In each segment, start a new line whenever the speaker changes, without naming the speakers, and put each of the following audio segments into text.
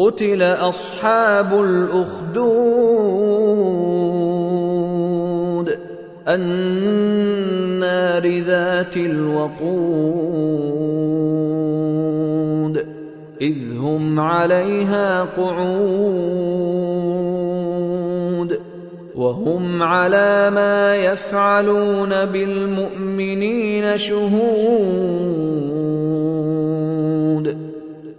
قتل أصحاب الأخدود. النار ذات الوقود. إذ هم عليها قعود. وهم على ما يفعلون بالمؤمنين شهود.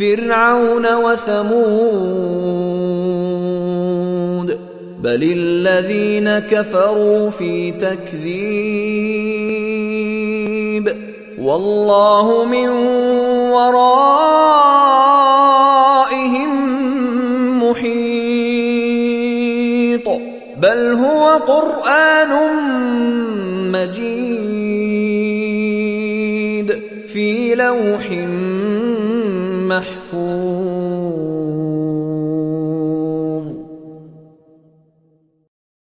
فرعون وثمود بل الذين كفروا في تكذيب والله من ورائهم محيط بل هو قرآن مجيد في لوح محفوظ